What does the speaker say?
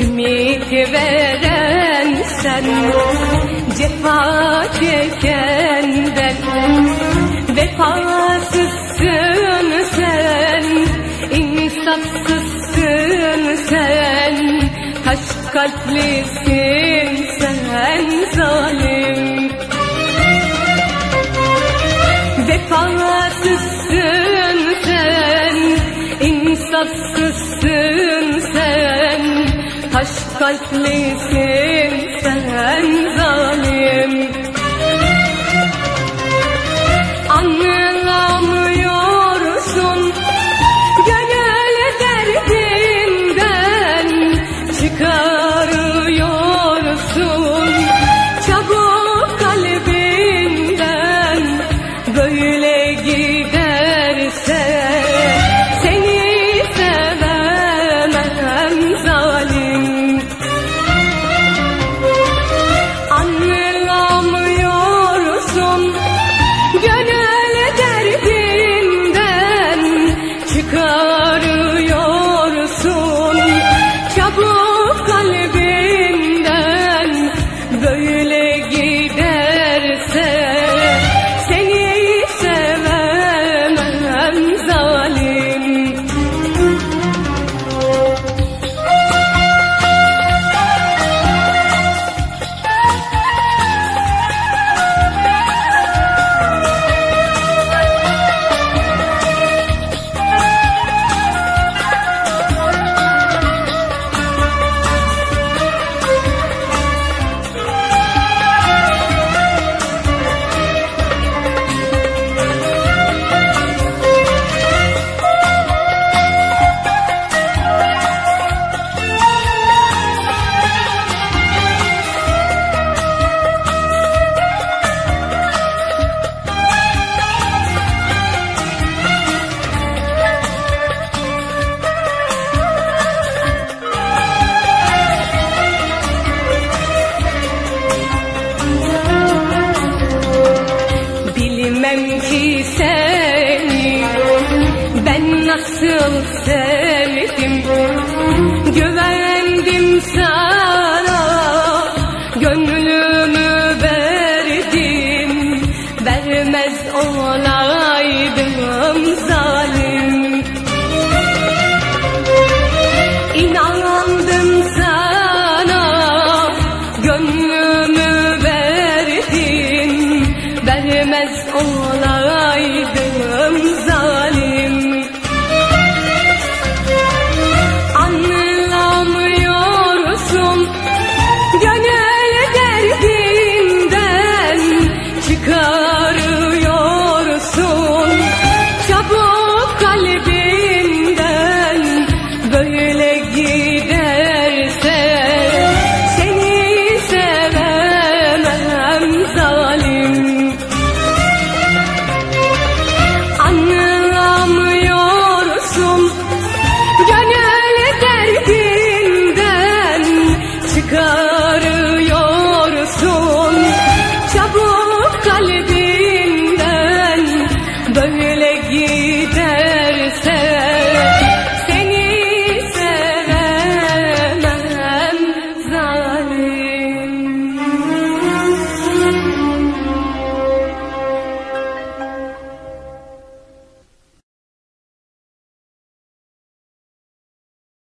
Ümit veren sen Cefa çeken ben. Vefasızsın sen İnsafsızsın sen. Taş kalplisin sen zalim. Vefasızsın sen insafsızsın kalplisin sen zalim sevdim. Güvendim sana gönlümü verdim. Vermez olaydım zalim